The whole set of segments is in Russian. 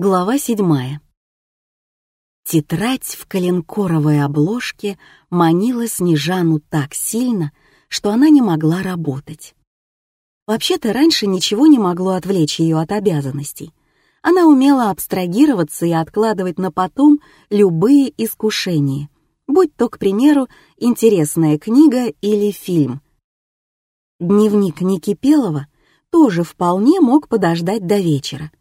Глава седьмая. Тетрадь в коленкоровой обложке манила Снежану так сильно, что она не могла работать. Вообще-то раньше ничего не могло отвлечь ее от обязанностей. Она умела абстрагироваться и откладывать на потом любые искушения, будь то, к примеру, интересная книга или фильм. Дневник Никипелова тоже вполне мог подождать до вечера —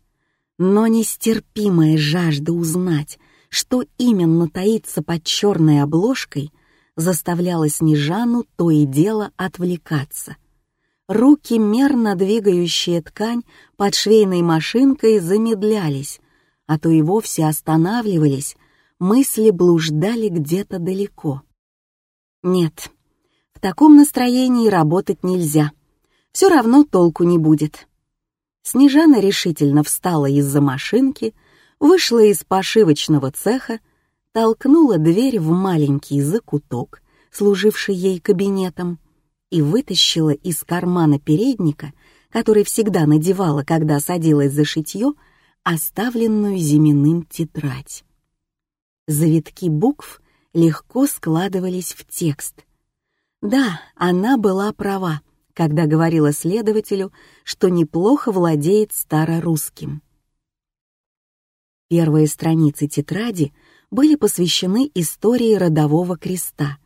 но нестерпимая жажда узнать, что именно таится под черной обложкой, заставляла Снежану то и дело отвлекаться. Руки, мерно двигающие ткань под швейной машинкой, замедлялись, а то и вовсе останавливались, мысли блуждали где-то далеко. Нет, в таком настроении работать нельзя. Все равно толку не будет. Снежана решительно встала из-за машинки, вышла из пошивочного цеха, толкнула дверь в маленький закуток, служивший ей кабинетом, и вытащила из кармана передника, который всегда надевала, когда садилась за шитье, оставленную Зиминым тетрадь. Завитки букв легко складывались в текст. Да, она была права когда говорила следователю, что неплохо владеет старорусским. Первые страницы тетради были посвящены истории родового креста,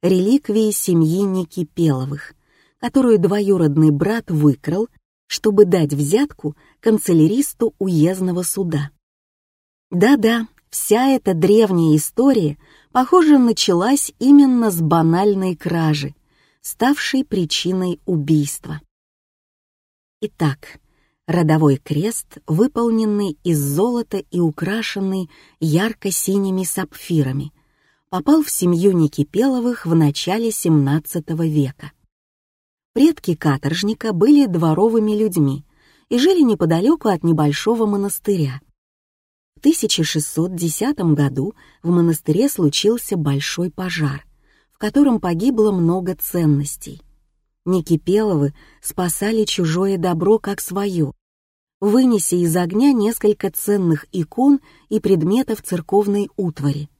реликвии семьи Никипеловых, которую двоюродный брат выкрал, чтобы дать взятку канцеляристу уездного суда. Да-да, вся эта древняя история, похоже, началась именно с банальной кражи — ставшей причиной убийства. Итак, родовой крест, выполненный из золота и украшенный ярко-синими сапфирами, попал в семью Никипеловых в начале XVII века. Предки каторжника были дворовыми людьми и жили неподалеку от небольшого монастыря. В 1610 году в монастыре случился большой пожар — в котором погибло много ценностей. Никипеловы спасали чужое добро как свое, вынеся из огня несколько ценных икон и предметов церковной утвари,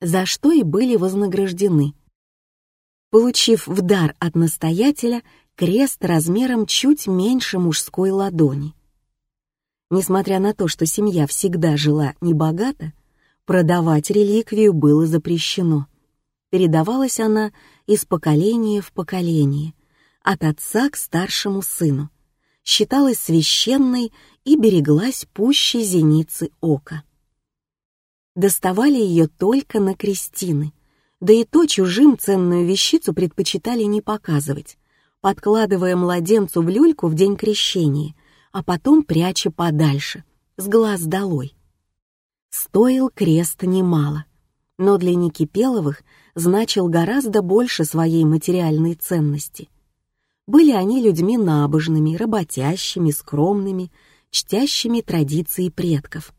за что и были вознаграждены. Получив в дар от настоятеля крест размером чуть меньше мужской ладони. Несмотря на то, что семья всегда жила небогато, продавать реликвию было запрещено передавалась она из поколения в поколение, от отца к старшему сыну, считалась священной и береглась пуще зеницы ока. Доставали ее только на крестины, да и то чужим ценную вещицу предпочитали не показывать, подкладывая младенцу в люльку в день крещения, а потом пряча подальше, с глаз долой. Стоил крест немало, но для Никипеловых значил гораздо больше своей материальной ценности. Были они людьми набожными, работящими, скромными, чтящими традиции предков.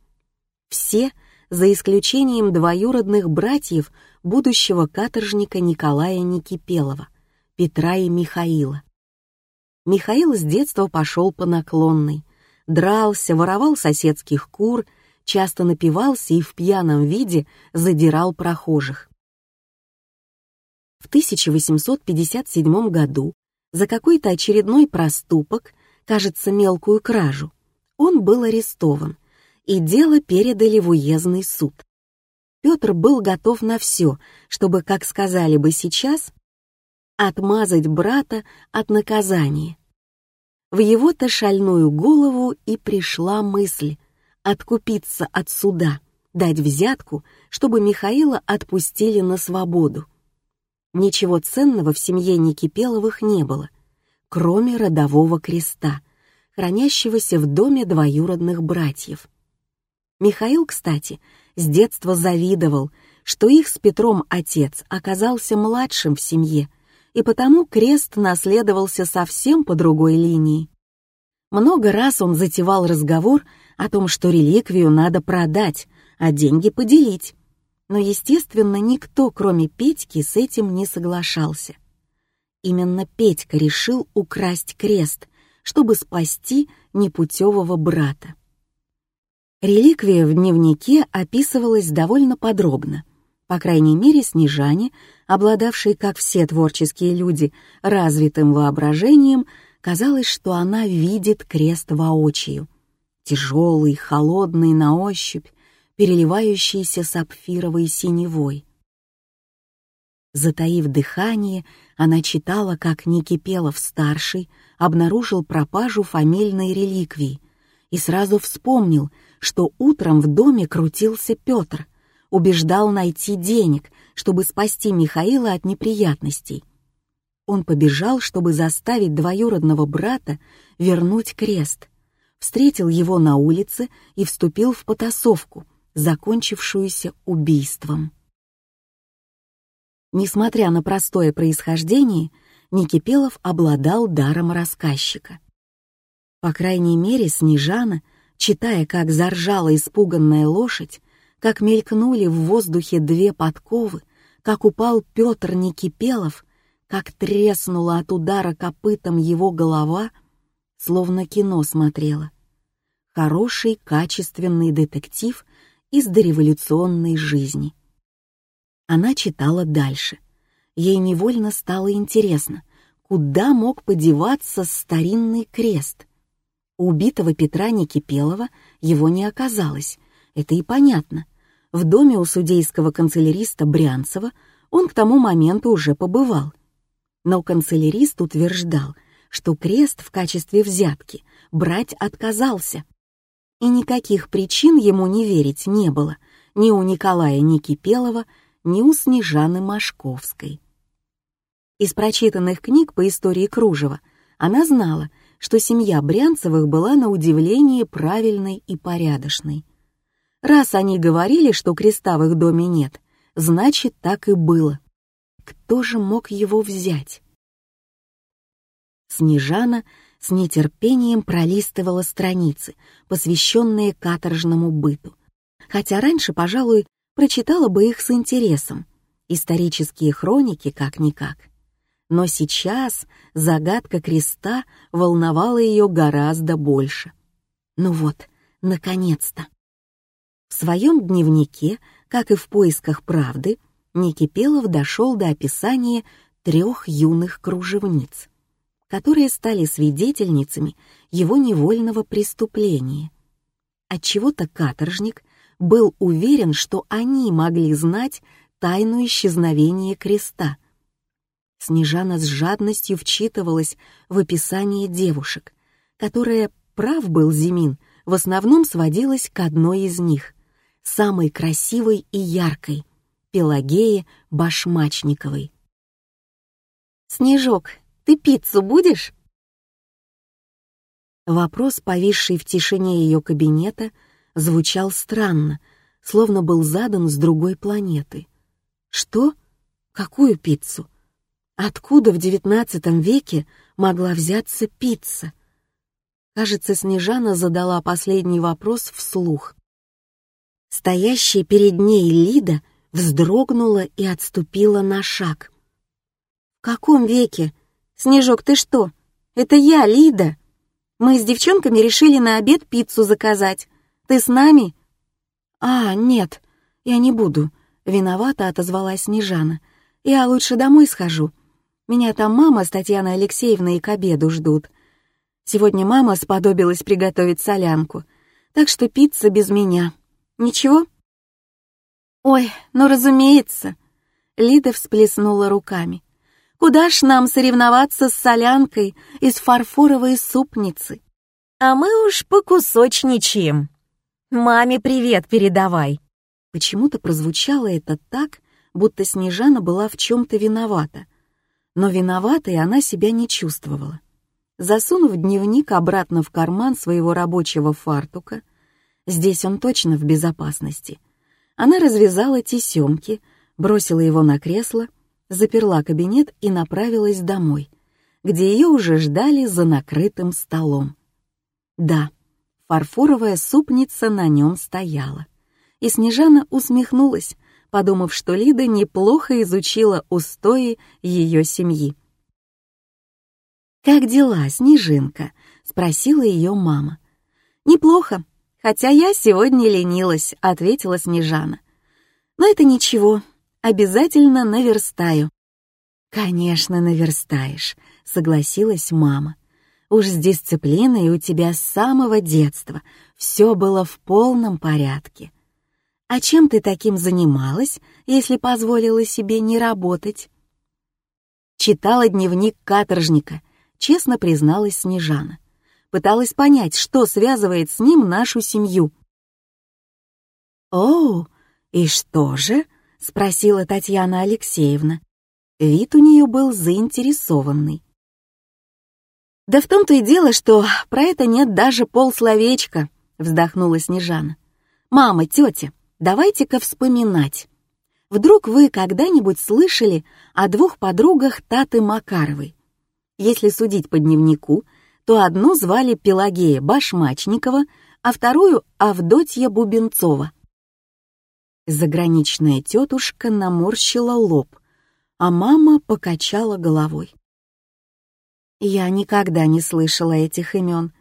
Все, за исключением двоюродных братьев будущего каторжника Николая Никипелова, Петра и Михаила. Михаил с детства пошел по наклонной, дрался, воровал соседских кур, часто напивался и в пьяном виде задирал прохожих. В 1857 году за какой-то очередной проступок, кажется, мелкую кражу, он был арестован, и дело передали в уездный суд. Петр был готов на все, чтобы, как сказали бы сейчас, отмазать брата от наказания. В его-то шальную голову и пришла мысль откупиться от суда, дать взятку, чтобы Михаила отпустили на свободу. Ничего ценного в семье Никипеловых не было, кроме родового креста, хранящегося в доме двоюродных братьев. Михаил, кстати, с детства завидовал, что их с Петром отец оказался младшим в семье, и потому крест наследовался совсем по другой линии. Много раз он затевал разговор о том, что реликвию надо продать, а деньги поделить но, естественно, никто, кроме Петьки, с этим не соглашался. Именно Петька решил украсть крест, чтобы спасти непутевого брата. Реликвия в дневнике описывалась довольно подробно. По крайней мере, Снежане, обладавшей, как все творческие люди, развитым воображением, казалось, что она видит крест воочию. Тяжелый, холодный на ощупь, переливающийся сапфировой синевой. Затаив дыхание, она читала, как Никипелов-старший обнаружил пропажу фамильной реликвии и сразу вспомнил, что утром в доме крутился Петр, убеждал найти денег, чтобы спасти Михаила от неприятностей. Он побежал, чтобы заставить двоюродного брата вернуть крест, встретил его на улице и вступил в потасовку, закончившуюся убийством. Несмотря на простое происхождение, Никипелов обладал даром рассказчика. По крайней мере, Снежана, читая, как заржала испуганная лошадь, как мелькнули в воздухе две подковы, как упал Петр Никипелов, как треснула от удара копытом его голова, словно кино смотрела. Хороший, качественный детектив из дореволюционной жизни — она читала дальше. Ей невольно стало интересно, куда мог подеваться старинный крест. У убитого Петра Никипелова его не оказалось, это и понятно. В доме у судейского канцеляриста Брянцева он к тому моменту уже побывал. Но канцелярист утверждал, что крест в качестве взятки брать отказался. И никаких причин ему не верить не было ни у Николая Никипелова, ни у Снежаны Машковской. Из прочитанных книг по истории Кружева она знала, что семья Брянцевых была на удивление правильной и порядочной. Раз они говорили, что креста в их доме нет, значит, так и было. Кто же мог его взять? Снежана с нетерпением пролистывала страницы, посвященные каторжному быту. Хотя раньше, пожалуй, прочитала бы их с интересом. Исторические хроники как-никак. Но сейчас загадка креста волновала ее гораздо больше. Ну вот, наконец-то. В своем дневнике, как и в поисках правды, Никипелов дошел до описания трех юных кружевниц, которые стали свидетельницами его невольного преступления. Отчего-то каторжник был уверен, что они могли знать тайну исчезновения креста. Снежана с жадностью вчитывалась в описание девушек, которая, прав был Зимин, в основном сводилась к одной из них, самой красивой и яркой, Пелагее Башмачниковой. «Снежок, ты пиццу будешь?» Вопрос, повисший в тишине ее кабинета, звучал странно, словно был задан с другой планеты. Что? Какую пиццу? Откуда в девятнадцатом веке могла взяться пицца? Кажется, Снежана задала последний вопрос вслух. Стоящая перед ней Лида вздрогнула и отступила на шаг. «В каком веке? Снежок, ты что? Это я, Лида. Мы с девчонками решили на обед пиццу заказать. Ты с нами?» «А, нет, я не буду», — виновата отозвалась Снежана. «Я лучше домой схожу. Меня там мама с Татьяной Алексеевной к обеду ждут. Сегодня мама сподобилась приготовить солянку, так что пицца без меня. Ничего?» «Ой, ну разумеется», — Лида всплеснула руками. «Куда ж нам соревноваться с солянкой из фарфоровой супницы?» «А мы уж покусочничаем», «Маме привет передавай!» Почему-то прозвучало это так, будто Снежана была в чем-то виновата. Но виноватой она себя не чувствовала. Засунув дневник обратно в карман своего рабочего фартука, здесь он точно в безопасности, она развязала тесемки, бросила его на кресло, заперла кабинет и направилась домой, где ее уже ждали за накрытым столом. Да, Фарфоровая супница на нем стояла. И Снежана усмехнулась, подумав, что Лида неплохо изучила устои ее семьи. «Как дела, Снежинка?» — спросила ее мама. «Неплохо, «Хотя я сегодня ленилась», — ответила Снежана. «Но это ничего, обязательно наверстаю». «Конечно, наверстаешь», — согласилась мама. «Уж с дисциплиной у тебя с самого детства все было в полном порядке. А чем ты таким занималась, если позволила себе не работать?» Читала дневник каторжника, честно призналась Снежана. Пыталась понять, что связывает с ним нашу семью. «Оу, и что же?» — спросила Татьяна Алексеевна. Вид у нее был заинтересованный. «Да в том-то и дело, что про это нет даже полсловечка», — вздохнула Снежана. «Мама, тетя, давайте-ка вспоминать. Вдруг вы когда-нибудь слышали о двух подругах Таты Макаровой? Если судить по дневнику, то одну звали Пелагея Башмачникова, а вторую — Авдотья Бубенцова. Заграничная тетушка наморщила лоб, а мама покачала головой. Я никогда не слышала этих имен.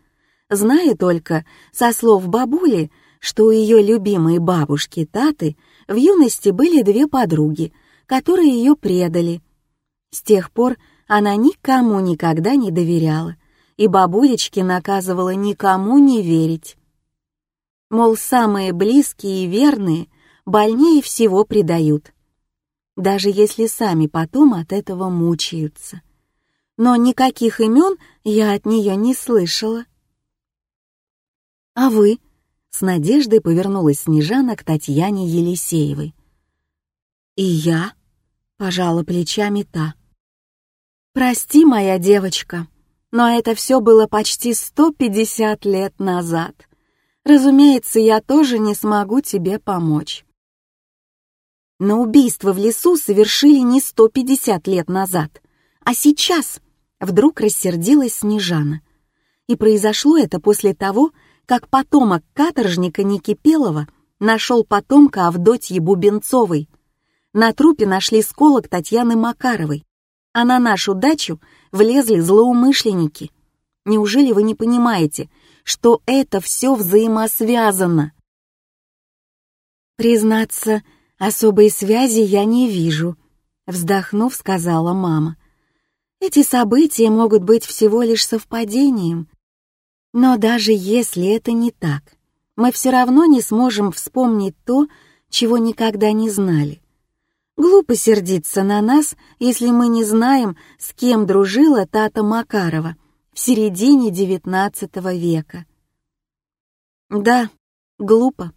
Знаю только, со слов бабули, что у ее любимой бабушки Таты в юности были две подруги, которые ее предали. С тех пор она никому никогда не доверяла, и бабулечке наказывала никому не верить. Мол, самые близкие и верные больнее всего предают даже если сами потом от этого мучаются. Но никаких имен я от нее не слышала. «А вы?» — с надеждой повернулась Снежана к Татьяне Елисеевой. «И я?» — пожала плечами та. «Прости, моя девочка, но это все было почти 150 лет назад. Разумеется, я тоже не смогу тебе помочь. Но убийство в лесу совершили не 150 лет назад, а сейчас вдруг рассердилась Снежана. И произошло это после того, как потомок каторжника Никипелова нашел потомка Авдотьи Бубенцовой. На трупе нашли сколок Татьяны Макаровой, а на нашу дачу влезли злоумышленники. Неужели вы не понимаете, что это все взаимосвязано? Признаться, «Особой связи я не вижу», — вздохнув, сказала мама. «Эти события могут быть всего лишь совпадением. Но даже если это не так, мы все равно не сможем вспомнить то, чего никогда не знали. Глупо сердиться на нас, если мы не знаем, с кем дружила Тата Макарова в середине XIX века. Да, глупо.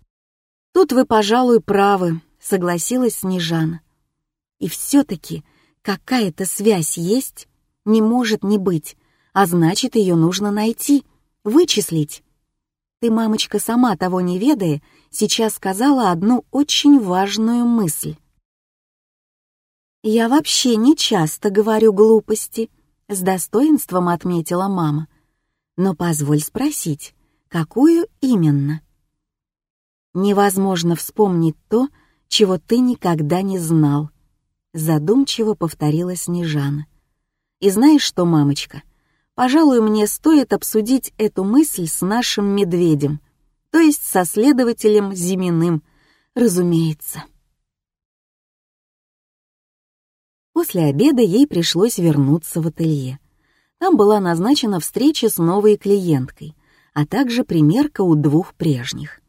Тут вы, пожалуй, правы, согласилась Снежана. И все-таки какая-то связь есть, не может не быть, а значит, ее нужно найти, вычислить. Ты, мамочка, сама того не ведая, сейчас сказала одну очень важную мысль. «Я вообще не часто говорю глупости», — с достоинством отметила мама. «Но позволь спросить, какую именно?» Невозможно вспомнить то, чего ты никогда не знал», — задумчиво повторила Снежана. «И знаешь что, мамочка, пожалуй, мне стоит обсудить эту мысль с нашим медведем, то есть со следователем Зиминым, разумеется». После обеда ей пришлось вернуться в ателье. Там была назначена встреча с новой клиенткой, а также примерка у двух прежних.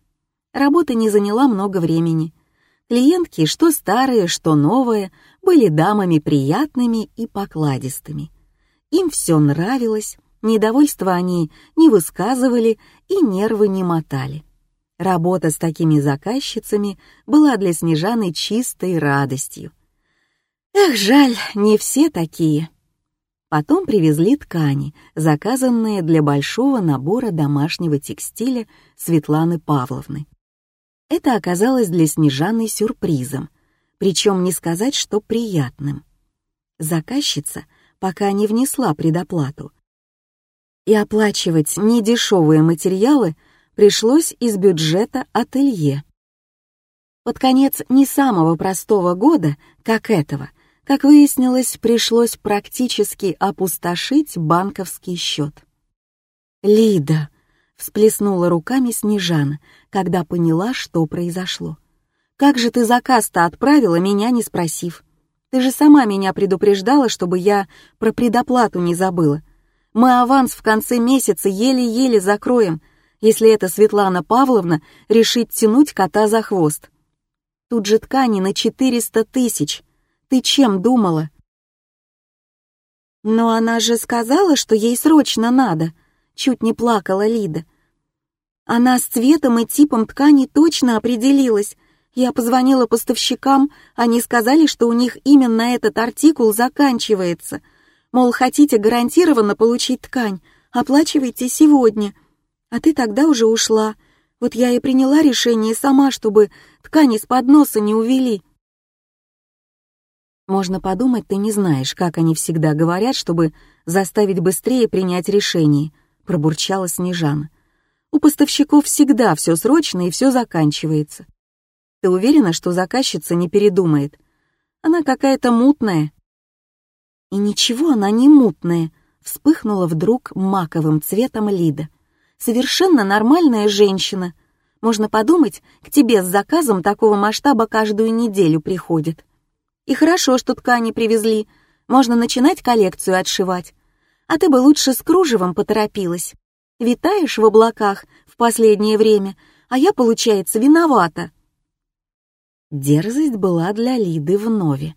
Работа не заняла много времени — Клиентки, что старые, что новые, были дамами приятными и покладистыми. Им все нравилось, недовольство они не высказывали и нервы не мотали. Работа с такими заказчицами была для Снежаны чистой радостью. Эх, жаль, не все такие. Потом привезли ткани, заказанные для большого набора домашнего текстиля Светланы Павловны. Это оказалось для Снежаны сюрпризом, причем не сказать, что приятным. Заказчица пока не внесла предоплату. И оплачивать недешевые материалы пришлось из бюджета ателье. Под конец не самого простого года, как этого, как выяснилось, пришлось практически опустошить банковский счет. «Лида, — всплеснула руками Снежана, когда поняла, что произошло. «Как же ты заказ-то отправила, меня не спросив? Ты же сама меня предупреждала, чтобы я про предоплату не забыла. Мы аванс в конце месяца еле-еле закроем, если эта Светлана Павловна решит тянуть кота за хвост. Тут же ткани на 400 тысяч. Ты чем думала?» «Но она же сказала, что ей срочно надо», — чуть не плакала Лида. Она с цветом и типом ткани точно определилась. Я позвонила поставщикам, они сказали, что у них именно этот артикул заканчивается. Мол, хотите гарантированно получить ткань, оплачивайте сегодня. А ты тогда уже ушла. Вот я и приняла решение сама, чтобы ткани с подноса не увели. Можно подумать, ты не знаешь, как они всегда говорят, чтобы заставить быстрее принять решение, пробурчала Снежана. У поставщиков всегда все срочно и все заканчивается. Ты уверена, что заказчица не передумает? Она какая-то мутная. И ничего она не мутная, вспыхнула вдруг маковым цветом Лида. Совершенно нормальная женщина. Можно подумать, к тебе с заказом такого масштаба каждую неделю приходит. И хорошо, что ткани привезли. Можно начинать коллекцию отшивать. А ты бы лучше с кружевом поторопилась. Витаешь в облаках в последнее время, а я, получается, виновата». Дерзость была для Лиды вновь.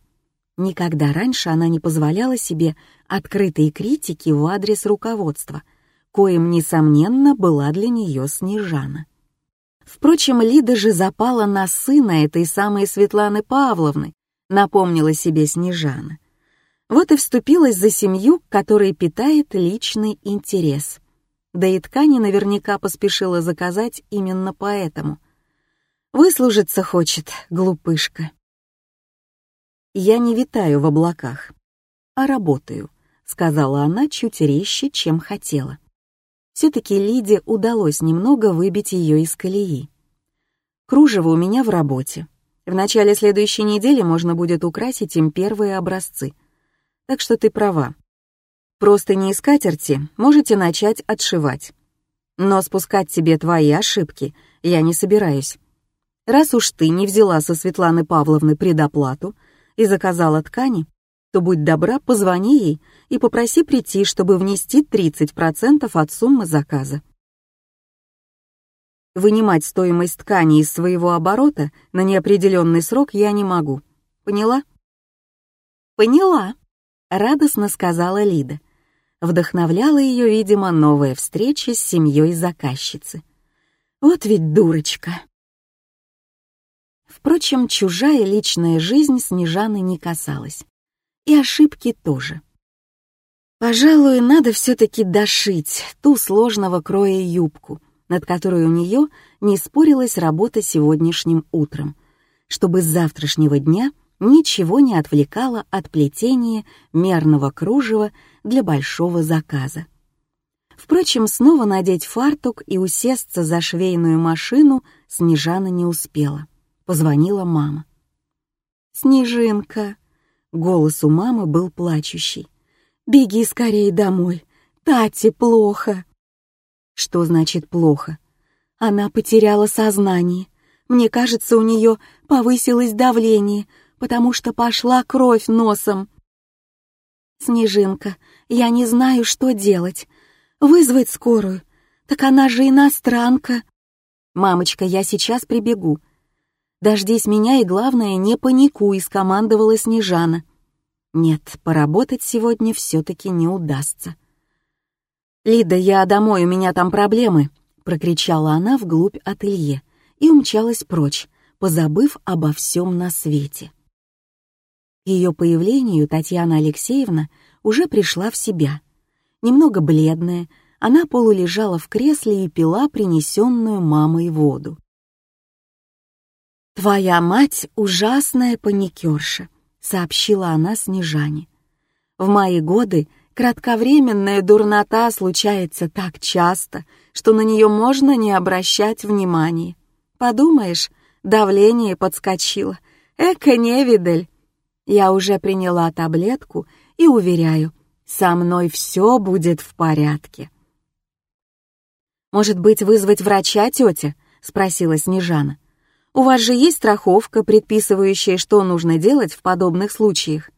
Никогда раньше она не позволяла себе открытой критики в адрес руководства, коим, несомненно, была для нее Снежана. Впрочем, Лида же запала на сына этой самой Светланы Павловны, напомнила себе Снежана. Вот и вступилась за семью, которая питает личный интерес — да и ткани наверняка поспешила заказать именно поэтому. Выслужиться хочет, глупышка. «Я не витаю в облаках, а работаю», — сказала она чуть резче, чем хотела. Все-таки Лиде удалось немного выбить ее из колеи. «Кружево у меня в работе. В начале следующей недели можно будет украсить им первые образцы. Так что ты права, Просто не из скатерти можете начать отшивать. Но спускать себе твои ошибки я не собираюсь. Раз уж ты не взяла со Светланы Павловны предоплату и заказала ткани, то будь добра, позвони ей и попроси прийти, чтобы внести 30% от суммы заказа. Вынимать стоимость ткани из своего оборота на неопределенный срок я не могу. Поняла? Поняла, радостно сказала Лида Вдохновляла ее, видимо, новая встреча с семьей заказчицы. Вот ведь дурочка. Впрочем, чужая личная жизнь Снежаны не касалась. И ошибки тоже. Пожалуй, надо все-таки дошить ту сложного кроя юбку, над которой у нее не спорилась работа сегодняшним утром, чтобы с завтрашнего дня ничего не отвлекало от плетения мерного кружева для большого заказа. Впрочем, снова надеть фартук и усесться за швейную машину Снежана не успела. Позвонила мама. «Снежинка!» Голос у мамы был плачущий. «Беги скорее домой. Тате плохо». «Что значит плохо?» Она потеряла сознание. Мне кажется, у нее повысилось давление, потому что пошла кровь носом. «Снежинка, я не знаю, что делать. Вызвать скорую? Так она же иностранка». «Мамочка, я сейчас прибегу». «Дождись меня и, главное, не паникуй», — скомандовала Снежана. «Нет, поработать сегодня все-таки не удастся». «Лида, я домой, у меня там проблемы», — прокричала она вглубь ателье и умчалась прочь, позабыв обо всем на свете ее появлению Татьяна Алексеевна уже пришла в себя. Немного бледная, она полулежала в кресле и пила принесенную мамой воду. «Твоя мать — ужасная паникерша», — сообщила она Снежане. «В мои годы кратковременная дурнота случается так часто, что на нее можно не обращать внимания. Подумаешь, давление подскочило. Эка невидаль!» Я уже приняла таблетку и уверяю, со мной все будет в порядке. «Может быть, вызвать врача, тетя?» — спросила Снежана. «У вас же есть страховка, предписывающая, что нужно делать в подобных случаях?»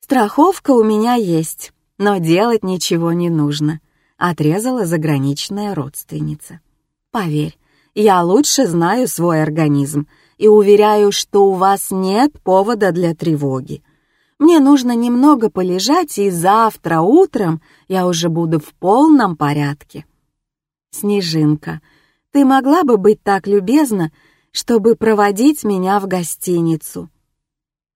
«Страховка у меня есть, но делать ничего не нужно», — отрезала заграничная родственница. «Поверь, я лучше знаю свой организм и уверяю, что у вас нет повода для тревоги. Мне нужно немного полежать, и завтра утром я уже буду в полном порядке». «Снежинка, ты могла бы быть так любезна, чтобы проводить меня в гостиницу?»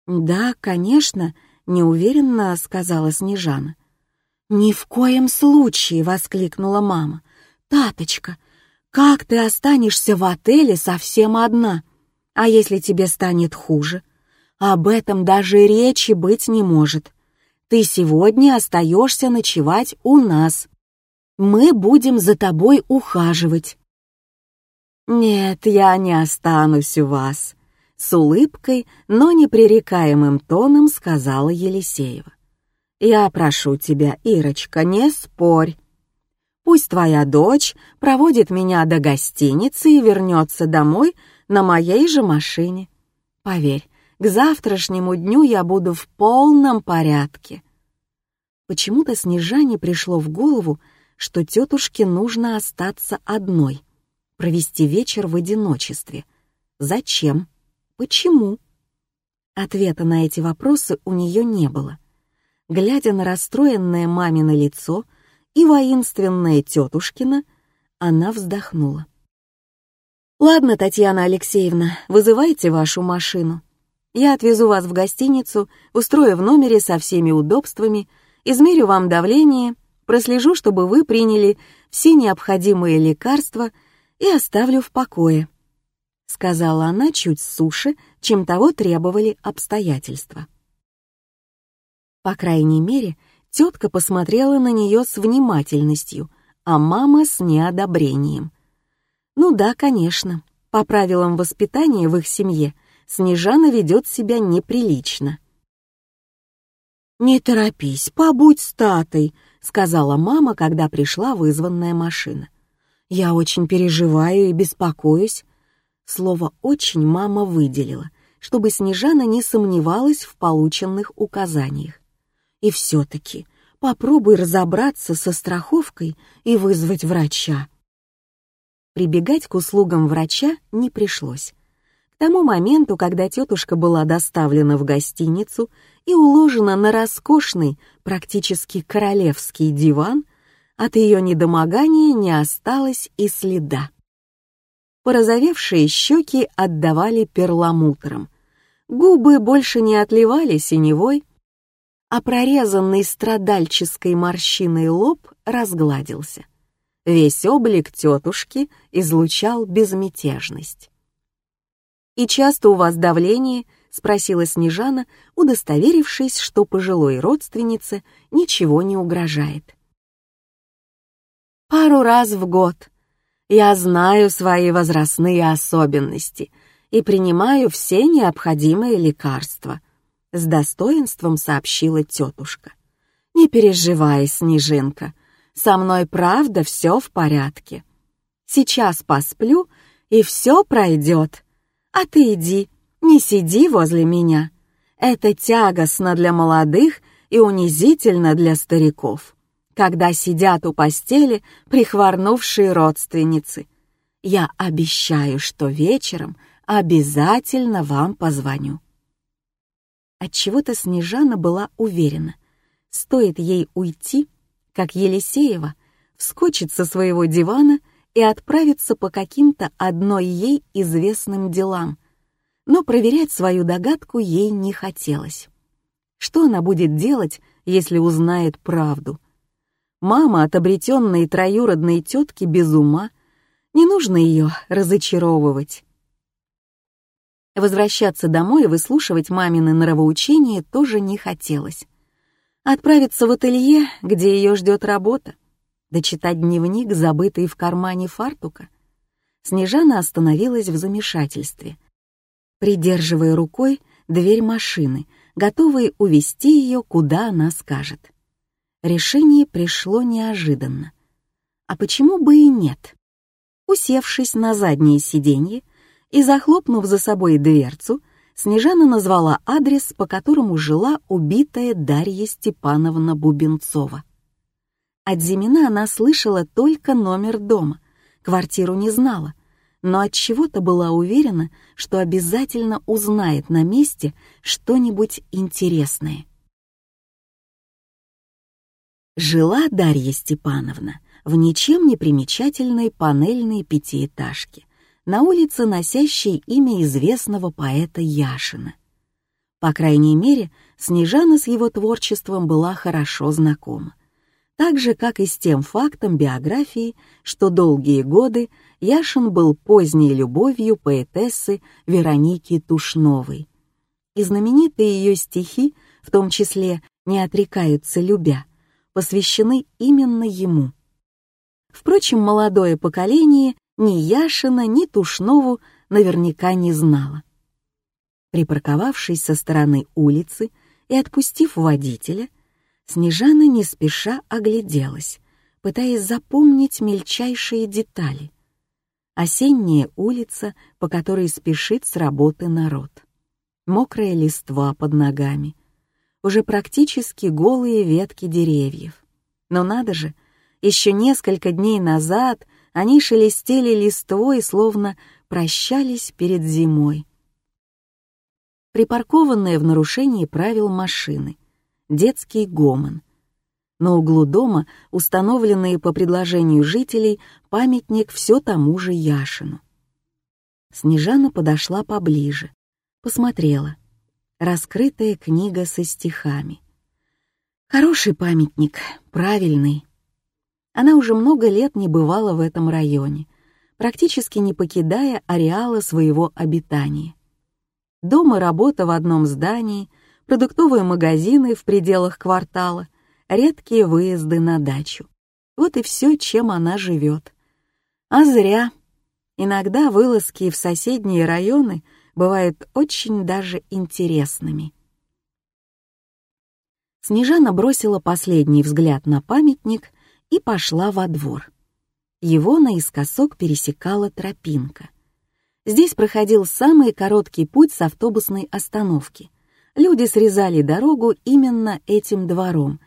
«Да, конечно», — неуверенно сказала Снежана. «Ни в коем случае!» — воскликнула мама. «Таточка, как ты останешься в отеле совсем одна? А если тебе станет хуже? Об этом даже речи быть не может. Ты сегодня остаешься ночевать у нас. Мы будем за тобой ухаживать». «Нет, я не останусь у вас», с улыбкой, но непререкаемым тоном сказала Елисеева. «Я прошу тебя, Ирочка, не спорь. Пусть твоя дочь проводит меня до гостиницы и вернется домой на моей же машине. Поверь, к завтрашнему дню я буду в полном порядке». Почему-то Снежане пришло в голову, что тетушке нужно остаться одной, провести вечер в одиночестве. Зачем? Почему? Ответа на эти вопросы у нее не было. Глядя на расстроенное мамино лицо и воинственное тетушкино, она вздохнула. «Ладно, Татьяна Алексеевна, вызывайте вашу машину. Я отвезу вас в гостиницу, устрою в номере со всеми удобствами, измерю вам давление, прослежу, чтобы вы приняли все необходимые лекарства и оставлю в покое. — сказала она чуть суше, чем того требовали обстоятельства. По крайней мере, тетка посмотрела на нее с внимательностью, а мама с неодобрением. Ну да, конечно, по правилам воспитания в их семье Снежана ведет себя неприлично. «Не торопись, побудь с татой», — сказала мама, когда пришла вызванная машина. «Я очень переживаю и беспокоюсь. Слово «очень» мама выделила, чтобы Снежана не сомневалась в полученных указаниях. И все-таки попробуй разобраться со страховкой и вызвать врача. Прибегать к услугам врача не пришлось. К тому моменту, когда тетушка была доставлена в гостиницу и уложена на роскошный, практически королевский диван, от ее недомогания не осталось и следа порозовевшие щеки отдавали перламутром. Губы больше не отливали синевой, а прорезанный страдальческой морщиной лоб разгладился. Весь облик тетушки излучал безмятежность. «И часто у вас давление?» — спросила Снежана, удостоверившись, что пожилой родственнице ничего не угрожает. «Пару раз в год», я знаю свои возрастные особенности и принимаю все необходимые лекарства», — с достоинством сообщила тетушка. «Не переживай, Снежинка, со мной правда все в порядке. Сейчас посплю, и все пройдет. А ты иди, не сиди возле меня. Это тягостно для молодых и унизительно для стариков когда сидят у постели прихворнувшие родственницы. Я обещаю, что вечером обязательно вам позвоню. Отчего-то Снежана была уверена, стоит ей уйти, как Елисеева вскочит со своего дивана и отправится по каким-то одной ей известным делам, но проверять свою догадку ей не хотелось. Что она будет делать, если узнает правду? Мама от обретенной троюродной тетки без ума. Не нужно ее разочаровывать. Возвращаться домой и выслушивать мамины нравоучения тоже не хотелось. Отправиться в ателье, где ее ждет работа, дочитать дневник, забытый в кармане фартука. Снежана остановилась в замешательстве, придерживая рукой дверь машины, готовая увести ее, куда она скажет. Решение пришло неожиданно. А почему бы и нет? Усевшись на заднее сиденье и захлопнув за собой дверцу, Снежана назвала адрес, по которому жила убитая Дарья Степановна Бубенцова. От Зимина она слышала только номер дома, квартиру не знала, но от чего-то была уверена, что обязательно узнает на месте что-нибудь интересное. Жила Дарья Степановна в ничем не примечательной панельной пятиэтажке на улице, носящей имя известного поэта Яшина. По крайней мере, Снежана с его творчеством была хорошо знакома так же, как и с тем фактом биографии, что долгие годы Яшин был поздней любовью поэтессы Вероники Тушновой. И знаменитые ее стихи, в том числе «Не отрекаются любя», посвящены именно ему. Впрочем, молодое поколение ни Яшина, ни Тушнову наверняка не знало. Припарковавшись со стороны улицы и отпустив водителя, Снежана не спеша огляделась, пытаясь запомнить мельчайшие детали. Осенняя улица, по которой спешит с работы народ. Мокрая листва под ногами. Уже практически голые ветки деревьев. Но надо же, еще несколько дней назад они шелестели листвой, словно прощались перед зимой. Припаркованные в нарушении правил машины — детский гомон. На углу дома, установленный по предложению жителей, памятник все тому же Яшину. Снежана подошла поближе, посмотрела. Раскрытая книга со стихами. Хороший памятник, правильный. Она уже много лет не бывала в этом районе, практически не покидая ареала своего обитания. Дом и работа в одном здании, продуктовые магазины в пределах квартала, редкие выезды на дачу. Вот и все, чем она живет. А зря. Иногда вылазки в соседние районы бывают очень даже интересными. Снежана бросила последний взгляд на памятник и пошла во двор. Его наискосок пересекала тропинка. Здесь проходил самый короткий путь с автобусной остановки — люди срезали дорогу именно этим двором,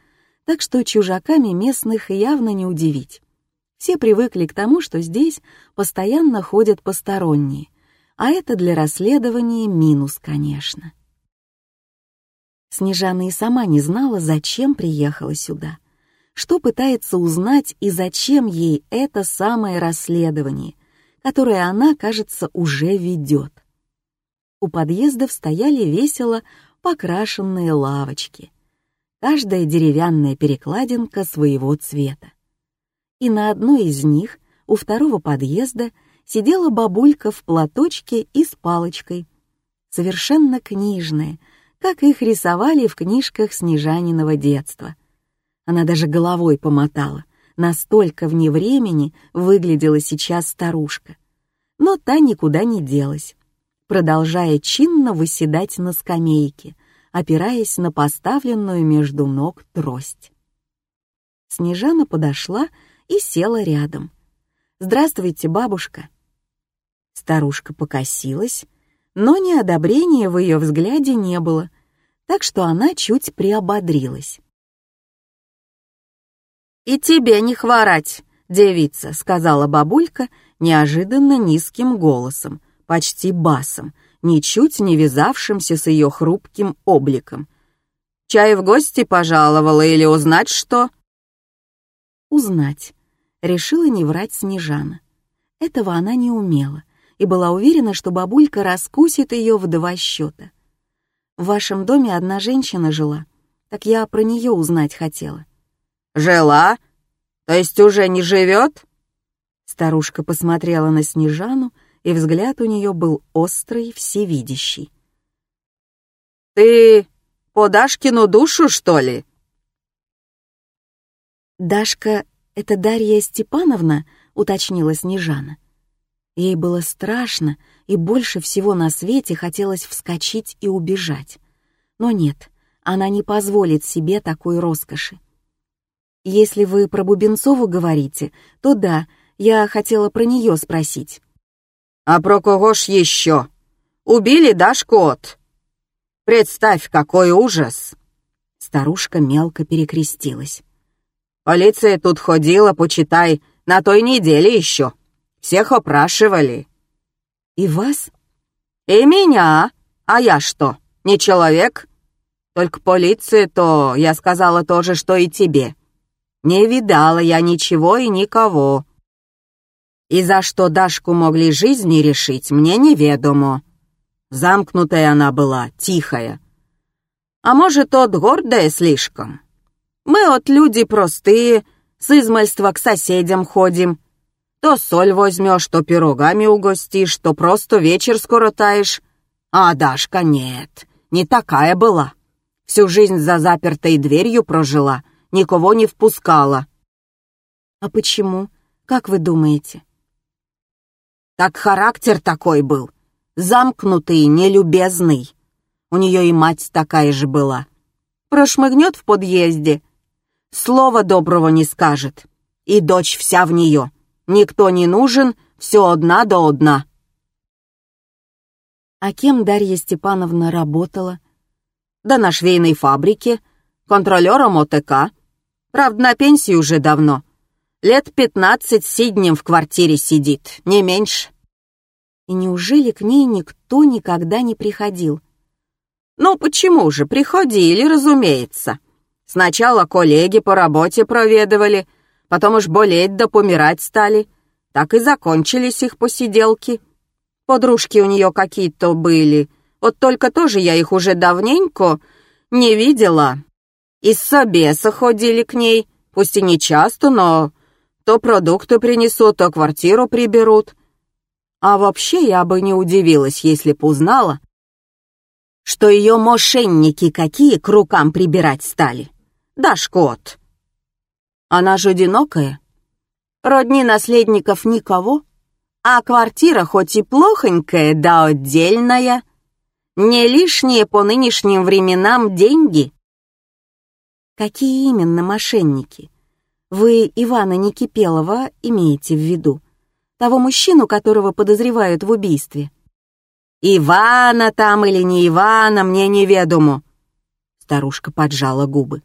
так что чужаками местных явно не удивить. Все привыкли к тому, что здесь постоянно ходят посторонние, а это для расследования минус, конечно. Снежана и сама не знала, зачем приехала сюда, что пытается узнать и зачем ей это самое расследование, которое она, кажется, уже ведет. У подъездов стояли весело покрашенные лавочки. Каждая деревянная перекладинка своего цвета. И на одной из них, у второго подъезда, сидела бабулька в платочке и с палочкой. Совершенно книжная, как их рисовали в книжках Снежаниного детства. Она даже головой помотала, настолько вне времени выглядела сейчас старушка. Но та никуда не делась продолжая чинно выседать на скамейке, опираясь на поставленную между ног трость. Снежана подошла и села рядом. «Здравствуйте, бабушка!» Старушка покосилась, но неодобрения в ее взгляде не было, так что она чуть приободрилась. «И тебе не хворать, девица», — сказала бабулька неожиданно низким голосом, почти басом, ничуть не вязавшимся с ее хрупким обликом. «Чай в гости пожаловала или узнать что?» «Узнать», — решила не врать Снежана. Этого она не умела и была уверена, что бабулька раскусит ее в два счета. «В вашем доме одна женщина жила, так я про нее узнать хотела». «Жила? То есть уже не живет?» Старушка посмотрела на Снежану, и взгляд у нее был острый, всевидящий. «Ты по Дашкину душу, что ли?» «Дашка — это Дарья Степановна?» — уточнила Снежана. Ей было страшно, и больше всего на свете хотелось вскочить и убежать. Но нет, она не позволит себе такой роскоши. Если вы про Бубенцову говорите, то да, я хотела про нее спросить. А про кого ж еще? Убили Дашку от. Представь, какой ужас. Старушка мелко перекрестилась. Полиция тут ходила, почитай, на той неделе еще. Всех опрашивали. И вас? И меня. А я что, не человек? Только полиции то, я сказала то же, что и тебе. Не видала я ничего и никого. И за что Дашку могли жизни решить, мне неведомо. Замкнутая она была, тихая. А может, от гордая слишком? Мы от люди простые, с измальства к соседям ходим. То соль возьмешь, то пирогами угостишь, то просто вечер скоротаешь. А Дашка нет, не такая была. Всю жизнь за запертой дверью прожила, никого не впускала. А почему? Как вы думаете? Так характер такой был. Замкнутый, нелюбезный. У нее и мать такая же была. Прошмыгнет в подъезде. Слова доброго не скажет. И дочь вся в нее. Никто не нужен, все одна до одна. А кем Дарья Степановна работала? Да на швейной фабрике, контролером ОТК. Правда, на пенсии уже давно. Лет пятнадцать сиднем в квартире сидит, не меньше. И неужели к ней никто никогда не приходил? Ну почему же, приходили, разумеется. Сначала коллеги по работе проведывали, потом уж болеть да помирать стали. Так и закончились их посиделки. Подружки у нее какие-то были, вот только тоже я их уже давненько не видела. Из собеса ходили к ней, пусть и не часто, но то продукты принесут, то квартиру приберут. А вообще я бы не удивилась, если б узнала, что ее мошенники какие к рукам прибирать стали. Да, шкот. Она же одинокая. Родни наследников никого, а квартира хоть и плохонькая, да отдельная. Не лишние по нынешним временам деньги. Какие именно мошенники? Вы Ивана Никипелова имеете в виду? Того мужчину, которого подозревают в убийстве? Ивана там или не Ивана, мне неведомо. Старушка поджала губы.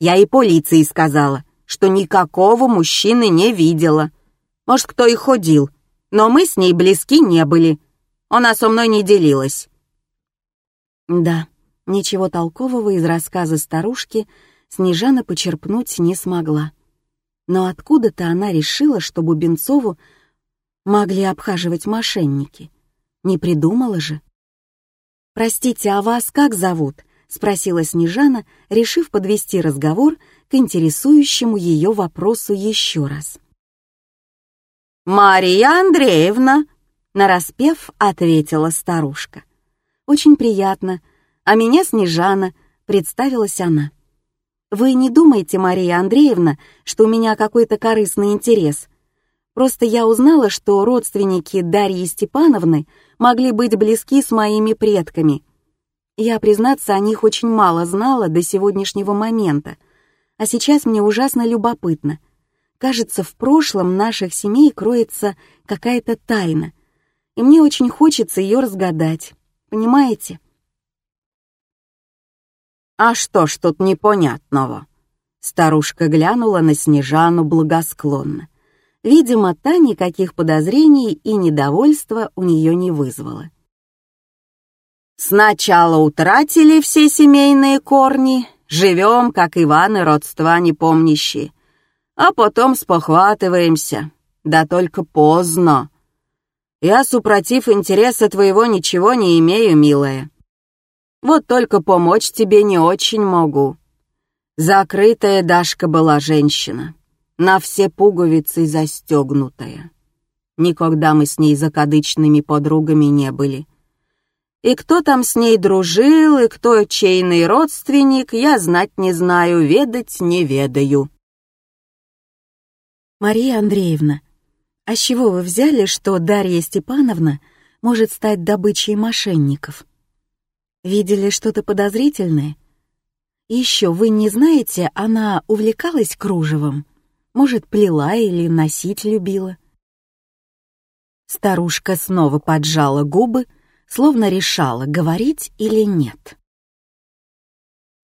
Я и полиции сказала, что никакого мужчины не видела. Может, кто и ходил, но мы с ней близки не были. Она со мной не делилась. Да, ничего толкового из рассказа старушки Снежана почерпнуть не смогла но откуда-то она решила, что Бубенцову могли обхаживать мошенники. Не придумала же. «Простите, а вас как зовут?» — спросила Снежана, решив подвести разговор к интересующему ее вопросу еще раз. «Мария Андреевна!» — нараспев ответила старушка. «Очень приятно. А меня Снежана», — представилась она. Вы не думайте, Мария Андреевна, что у меня какой-то корыстный интерес. Просто я узнала, что родственники Дарьи Степановны могли быть близки с моими предками. Я, признаться, о них очень мало знала до сегодняшнего момента, а сейчас мне ужасно любопытно. Кажется, в прошлом наших семей кроется какая-то тайна, и мне очень хочется ее разгадать. Понимаете? «А что ж тут непонятного?» Старушка глянула на Снежану благосклонно. Видимо, та никаких подозрений и недовольства у нее не вызвала. «Сначала утратили все семейные корни, живем, как Иваны, родства непомнящие, а потом спохватываемся, да только поздно. Я, супротив интереса твоего, ничего не имею, милая. Вот только помочь тебе не очень могу. Закрытая Дашка была женщина, на все пуговицы застегнутая. Никогда мы с ней закадычными подругами не были. И кто там с ней дружил, и кто чейный родственник, я знать не знаю, ведать не ведаю. Мария Андреевна, а с чего вы взяли, что Дарья Степановна может стать добычей мошенников? Видели что-то подозрительное? Еще вы не знаете, она увлекалась кружевом? Может, плела или носить любила?» Старушка снова поджала губы, словно решала, говорить или нет.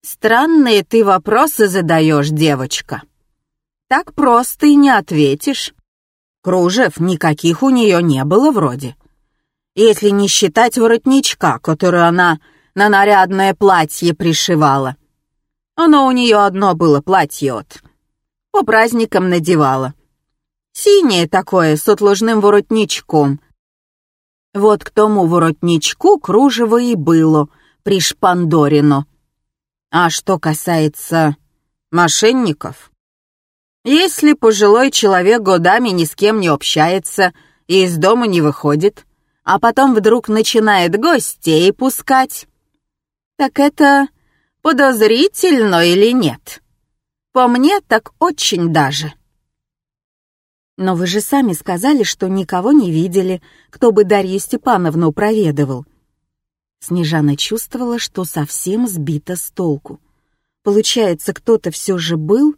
«Странные ты вопросы задаешь, девочка. Так просто и не ответишь. Кружев никаких у нее не было вроде. Если не считать воротничка, который она на нарядное платье пришивала. Оно у нее одно было платье от. По праздникам надевала. Синее такое, с отложным воротничком. Вот к тому воротничку кружево и было, пришпандорено. А что касается мошенников, если пожилой человек годами ни с кем не общается и из дома не выходит, а потом вдруг начинает гостей пускать, так это подозрительно или нет? По мне так очень даже. Но вы же сами сказали, что никого не видели, кто бы Дарью Степановну проведывал. Снежана чувствовала, что совсем сбита с толку. Получается, кто-то все же был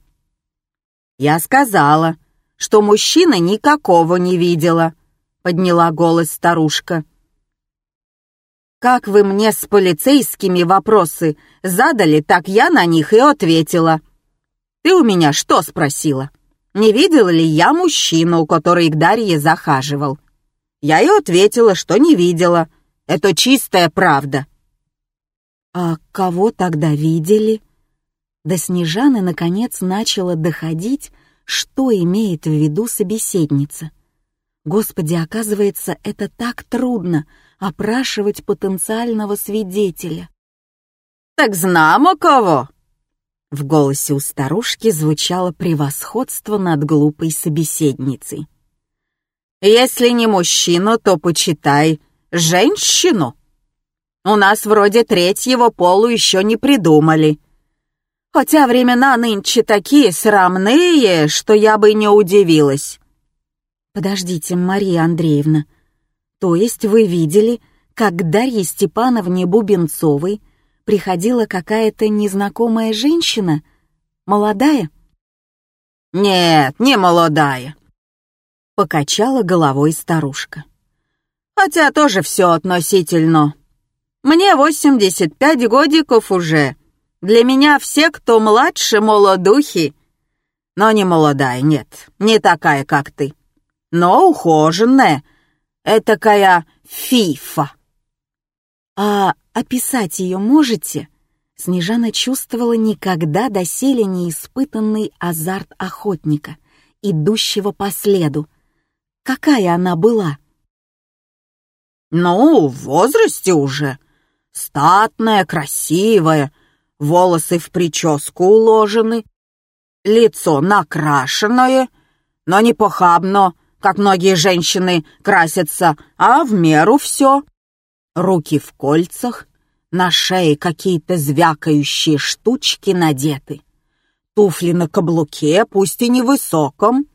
«Я сказала, что мужчина никакого не видела», — подняла голос старушка. «Как вы мне с полицейскими вопросы задали, так я на них и ответила. Ты у меня что спросила? Не видела ли я мужчину, который к Дарье захаживал? Я и ответила, что не видела. Это чистая правда». «А кого тогда видели?» До Снежаны, наконец, начало доходить, что имеет в виду собеседница. Господи, оказывается, это так трудно — опрашивать потенциального свидетеля. «Так знамо кого?» В голосе у старушки звучало превосходство над глупой собеседницей. «Если не мужчину, то почитай женщину. У нас вроде третьего полу еще не придумали. Хотя времена нынче такие срамные, что я бы не удивилась. Подождите, Мария Андреевна, то есть вы видели, как к Дарье Степановне Бубенцовой приходила какая-то незнакомая женщина? Молодая? Нет, не молодая. Покачала головой старушка. Хотя тоже все относительно. Мне 85 годиков уже. Для меня все, кто младше, молодухи. Но не молодая, нет, не такая, как ты. Но ухоженная, этакая фифа. А описать ее можете? Снежана чувствовала никогда доселе не испытанный азарт охотника, идущего по следу. Какая она была? Ну, в возрасте уже. Статная, красивая, волосы в прическу уложены, лицо накрашенное, но не похабно, как многие женщины красятся, а в меру все. Руки в кольцах, на шее какие-то звякающие штучки надеты. Туфли на каблуке, пусть и невысоком.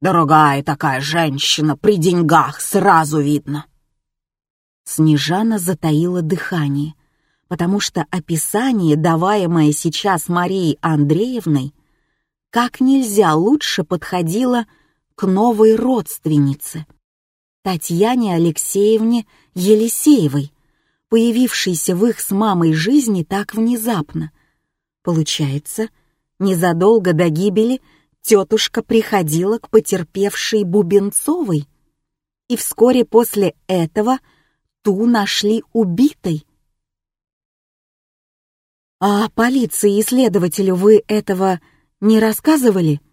Дорогая такая женщина, при деньгах сразу видно. Снежана затаила дыхание потому что описание, даваемое сейчас Марией Андреевной, как нельзя лучше подходило к новой родственнице, Татьяне Алексеевне Елисеевой, появившейся в их с мамой жизни так внезапно. Получается, незадолго до гибели тетушка приходила к потерпевшей Бубенцовой, и вскоре после этого ту нашли убитой. «А полиции и следователю вы этого не рассказывали?» —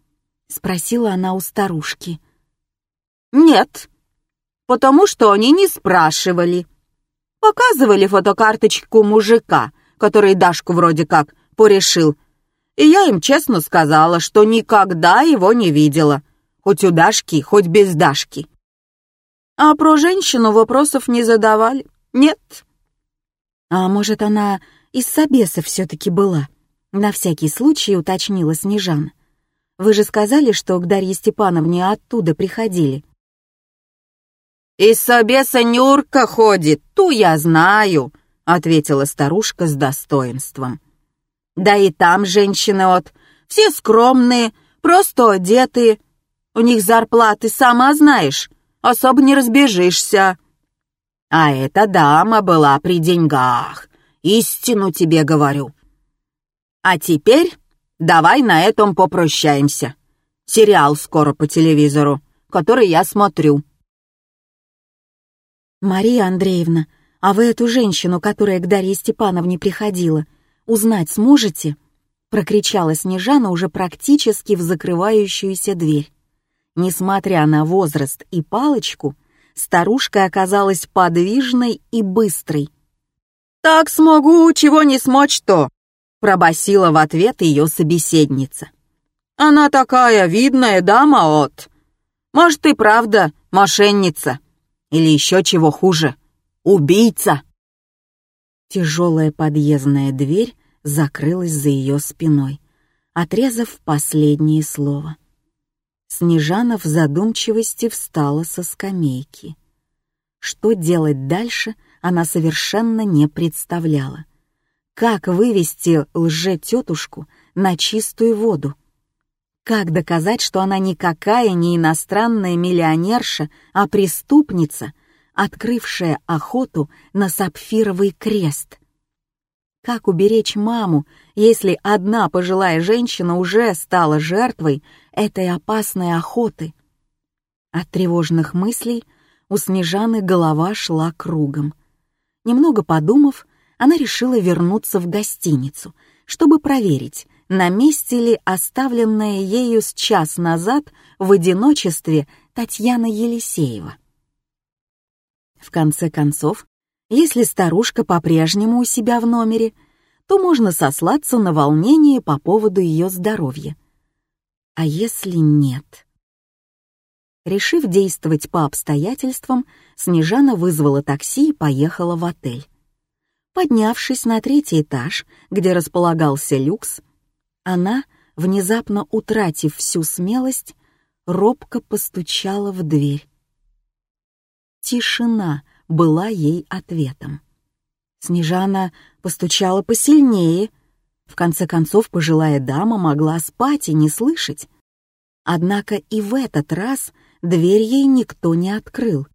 спросила она у старушки. «Нет, потому что они не спрашивали. Показывали фотокарточку мужика, который Дашку вроде как порешил, и я им честно сказала, что никогда его не видела, хоть у Дашки, хоть без Дашки. А про женщину вопросов не задавали, нет». «А может, она из Собеса все-таки была?» На всякий случай уточнила Снежана. «Вы же сказали, что к Дарье Степановне оттуда приходили». «Из Собеса Нюрка ходит, ту я знаю», — ответила старушка с достоинством. Да и там женщины от, все скромные, просто одетые. У них зарплаты, сама знаешь, особо не разбежишься. А эта дама была при деньгах, истину тебе говорю. А теперь давай на этом попрощаемся. Сериал скоро по телевизору, который я смотрю. Мария Андреевна, а вы эту женщину, которая к Дарье Степановне приходила, узнать сможете?» — прокричала Снежана уже практически в закрывающуюся дверь. Несмотря на возраст и палочку, старушка оказалась подвижной и быстрой. «Так смогу, чего не смочь-то!» — пробасила в ответ ее собеседница. «Она такая видная дама от. Может, и правда мошенница. Или еще чего хуже. Убийца!» Тяжелая подъездная дверь закрылась за ее спиной, отрезав последнее слово. Снежана в задумчивости встала со скамейки. Что делать дальше, она совершенно не представляла. Как вывести лже-тетушку на чистую воду? Как доказать, что она никакая не иностранная миллионерша, а преступница, открывшая охоту на сапфировый крест? Как уберечь маму, если одна пожилая женщина уже стала жертвой этой опасной охоты? От тревожных мыслей у Снежаны голова шла кругом. Немного подумав, она решила вернуться в гостиницу, чтобы проверить, на месте ли оставленная ею с час назад в одиночестве Татьяна Елисеева. В конце концов, если старушка по-прежнему у себя в номере, то можно сослаться на волнение по поводу ее здоровья. А если нет? Решив действовать по обстоятельствам, Снежана вызвала такси и поехала в отель. Поднявшись на третий этаж, где располагался люкс, она, внезапно утратив всю смелость, робко постучала в дверь. Тишина была ей ответом. Снежана постучала посильнее. В конце концов, пожилая дама могла спать и не слышать. Однако и в этот раз дверь ей никто не открыл.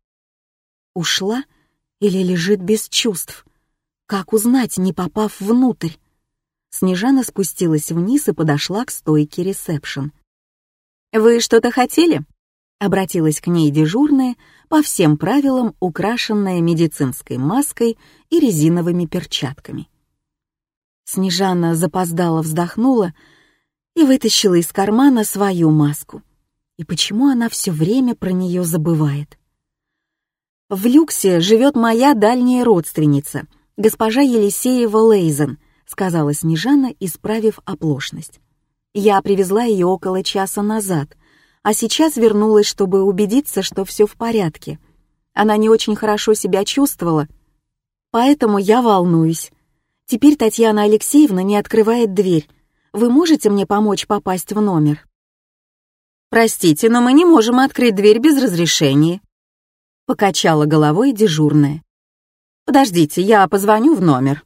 Ушла или лежит без чувств? Как узнать, не попав внутрь? Снежана спустилась вниз и подошла к стойке ресепшн. «Вы что-то хотели?» Обратилась к ней дежурная, по всем правилам украшенная медицинской маской и резиновыми перчатками. Снежана запоздала вздохнула и вытащила из кармана свою маску. И почему она все время про нее забывает? В люксе живет моя дальняя родственница, госпожа Елисеева Лейзен, сказала Снежана, исправив оплошность. Я привезла ее около часа назад, а сейчас вернулась, чтобы убедиться, что все в порядке. Она не очень хорошо себя чувствовала, поэтому я волнуюсь. Теперь Татьяна Алексеевна не открывает дверь. Вы можете мне помочь попасть в номер? Простите, но мы не можем открыть дверь без разрешения. Покачала головой дежурная. «Подождите, я позвоню в номер».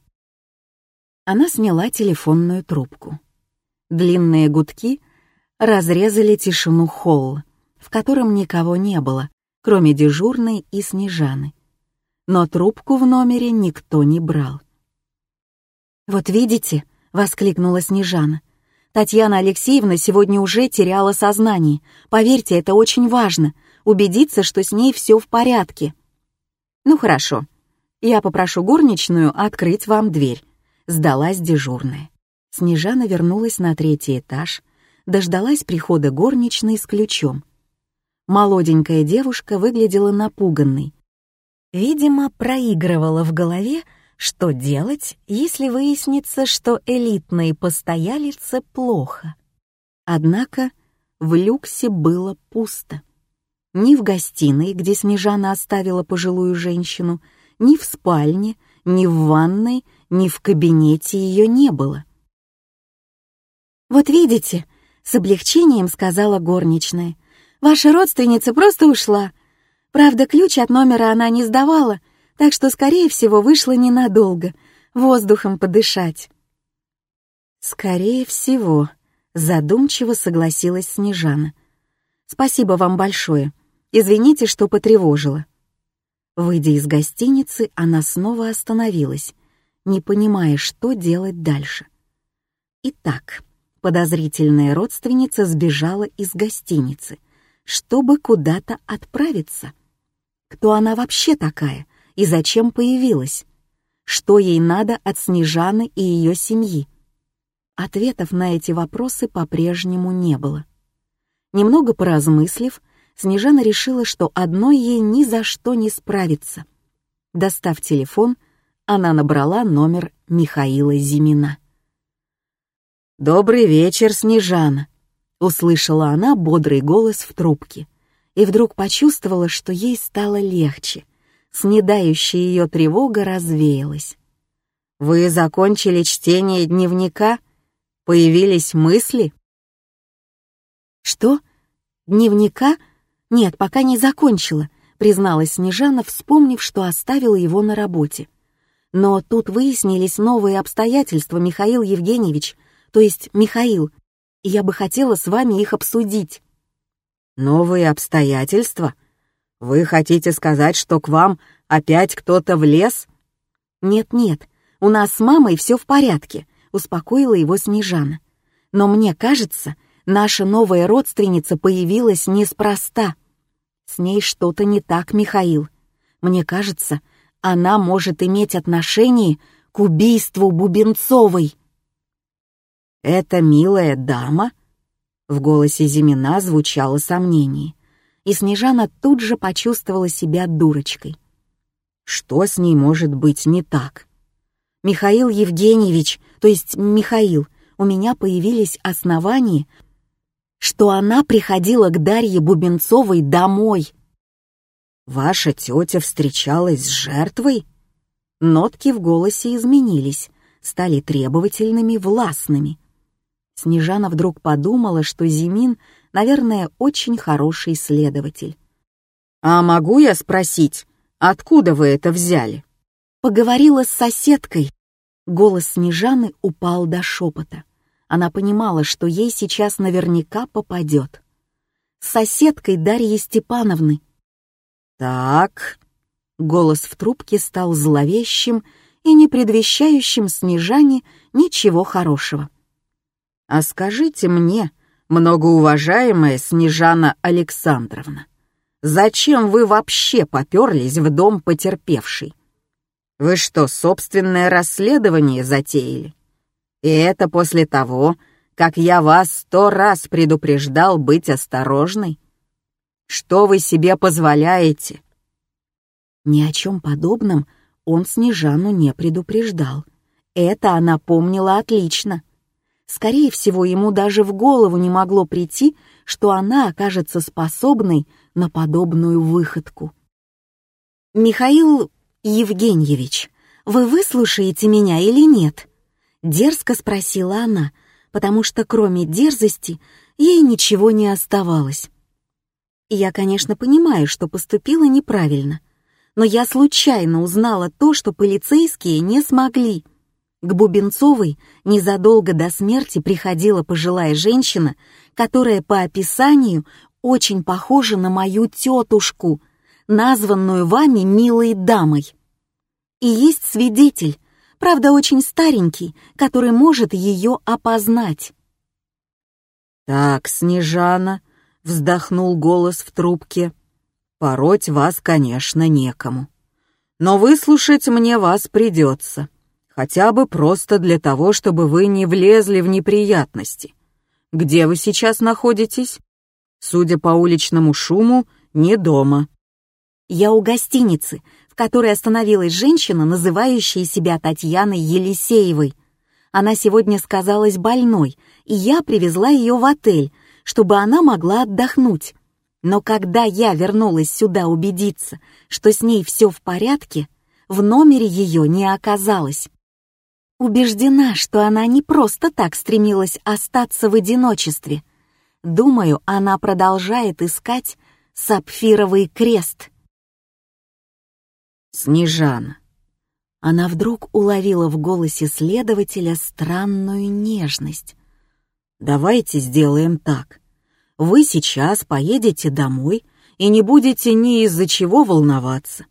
Она сняла телефонную трубку. Длинные гудки разрезали тишину холла, в котором никого не было, кроме дежурной и Снежаны. Но трубку в номере никто не брал. «Вот видите», — воскликнула Снежана, «Татьяна Алексеевна сегодня уже теряла сознание. Поверьте, это очень важно убедиться, что с ней все в порядке. Ну хорошо, я попрошу горничную открыть вам дверь. Сдалась дежурная. Снежана вернулась на третий этаж, дождалась прихода горничной с ключом. Молоденькая девушка выглядела напуганной. Видимо, проигрывала в голове, что делать, если выяснится, что элитные постоялицы плохо. Однако в люксе было пусто. Ни в гостиной, где Снежана оставила пожилую женщину, ни в спальне, ни в ванной, ни в кабинете ее не было. «Вот видите», — с облегчением сказала горничная, «ваша родственница просто ушла. Правда, ключ от номера она не сдавала, так что, скорее всего, вышла ненадолго, воздухом подышать». «Скорее всего», — задумчиво согласилась Снежана. «Спасибо вам большое. Извините, что потревожила». Выйдя из гостиницы, она снова остановилась, не понимая, что делать дальше. Итак, подозрительная родственница сбежала из гостиницы, чтобы куда-то отправиться. Кто она вообще такая и зачем появилась? Что ей надо от Снежаны и ее семьи? Ответов на эти вопросы по-прежнему не было. Немного поразмыслив, Снежана решила, что одной ей ни за что не справиться. Достав телефон, она набрала номер Михаила Зимина. «Добрый вечер, Снежана!» — услышала она бодрый голос в трубке и вдруг почувствовала, что ей стало легче. Снедающая ее тревога развеялась. «Вы закончили чтение дневника? Появились мысли?» «Что? Дневника? Нет, пока не закончила», — призналась Снежана, вспомнив, что оставила его на работе. «Но тут выяснились новые обстоятельства, Михаил Евгеньевич», то есть Михаил, и я бы хотела с вами их обсудить». «Новые обстоятельства? Вы хотите сказать, что к вам опять кто-то влез?» «Нет-нет, у нас с мамой все в порядке», — успокоила его Снежана. «Но мне кажется, наша новая родственница появилась неспроста. С ней что-то не так, Михаил. Мне кажется, она может иметь отношение к убийству Бубенцовой». «Это милая дама?» В голосе Зимина звучало сомнение, и Снежана тут же почувствовала себя дурочкой. Что с ней может быть не так? «Михаил Евгеньевич, то есть Михаил, у меня появились основания, что она приходила к Дарье Бубенцовой домой». «Ваша тетя встречалась с жертвой?» Нотки в голосе изменились, стали требовательными, властными. Снежана вдруг подумала, что Зимин, наверное, очень хороший следователь. «А могу я спросить, откуда вы это взяли?» Поговорила с соседкой. Голос Снежаны упал до шепота. Она понимала, что ей сейчас наверняка попадет. С соседкой Дарьей Степановны. «Так...» Голос в трубке стал зловещим и не предвещающим Снежане ничего хорошего. А скажите мне, многоуважаемая Снежана Александровна, зачем вы вообще поперлись в дом потерпевшей? Вы что, собственное расследование затеяли? И это после того, как я вас сто раз предупреждал быть осторожной? Что вы себе позволяете? Ни о чем подобном он Снежану не предупреждал. Это она помнила отлично. Скорее всего, ему даже в голову не могло прийти, что она окажется способной на подобную выходку. «Михаил Евгеньевич, вы выслушаете меня или нет?» Дерзко спросила она, потому что кроме дерзости ей ничего не оставалось. Я, конечно, понимаю, что поступила неправильно, но я случайно узнала то, что полицейские не смогли — к Бубенцовой незадолго до смерти приходила пожилая женщина, которая по описанию очень похожа на мою тетушку, названную вами милой дамой. И есть свидетель, правда очень старенький, который может ее опознать. «Так, Снежана», — вздохнул голос в трубке, — «пороть вас, конечно, некому. Но выслушать мне вас придется». Хотя бы просто для того, чтобы вы не влезли в неприятности. Где вы сейчас находитесь? Судя по уличному шуму, не дома. Я у гостиницы, которой остановилась женщина, называющая себя Татьяной Елисеевой. Она сегодня сказалась больной, и я привезла ее в отель, чтобы она могла отдохнуть. Но когда я вернулась сюда убедиться, что с ней все в порядке, в номере ее не оказалось. Убеждена, что она не просто так стремилась остаться в одиночестве. Думаю, она продолжает искать сапфировый крест. Снежана, Она вдруг уловила в голосе следователя странную нежность. «Давайте сделаем так. Вы сейчас поедете домой и не будете ни из-за чего волноваться.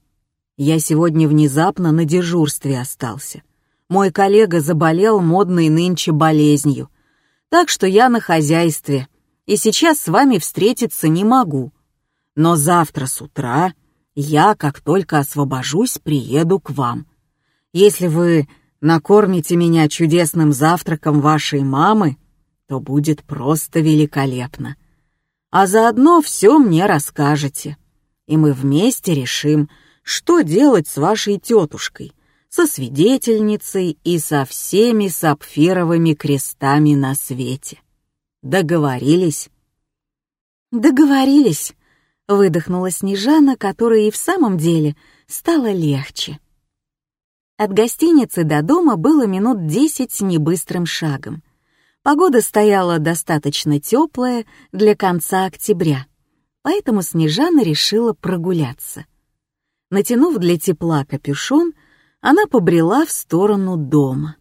Я сегодня внезапно на дежурстве остался. Мой коллега заболел модной нынче болезнью, так что я на хозяйстве, и сейчас с вами встретиться не могу. Но завтра с утра я, как только освобожусь, приеду к вам. Если вы накормите меня чудесным завтраком вашей мамы, то будет просто великолепно а заодно все мне расскажете. И мы вместе решим, что делать с вашей тетушкой, со свидетельницей и со всеми сапфировыми крестами на свете. Договорились?» «Договорились», — выдохнула Снежана, которая и в самом деле стало легче. От гостиницы до дома было минут десять небыстрым шагом. Погода стояла достаточно теплая для конца октября, поэтому Снежана решила прогуляться. Натянув для тепла капюшон, она побрела в сторону дома.